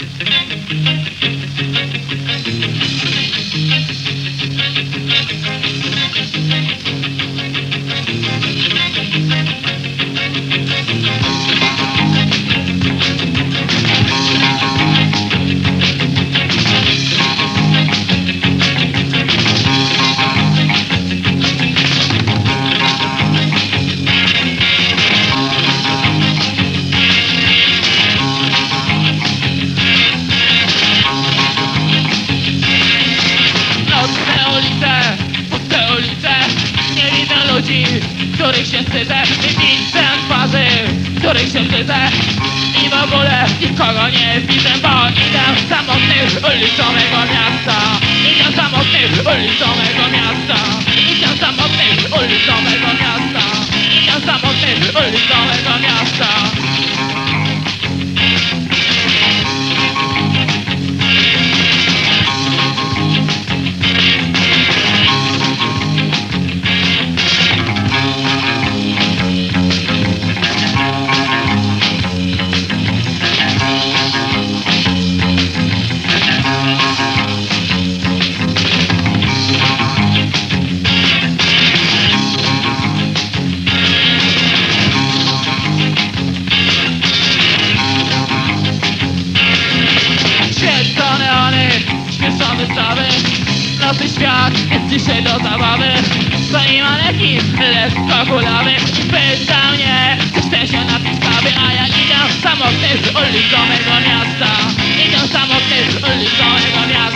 Thank you. Ludzi, których się wstydzę Nie widzę twarzy, których się wstydzę I w ogóle nikogo nie widzę Bo idę samotny ulicą mego miasta. Idę samotny ulicą mego miasta. Idę samotny ulicą mego miasta. Idę ulicą mego miasta wystawy świat jest dzisiaj do zabawy Pani manekin, lekko kulawy Pyta mnie, czy chce się napić kawy A ja idę samotny z ulicą mego miasta. Idę samotny z ulicą mego miasta.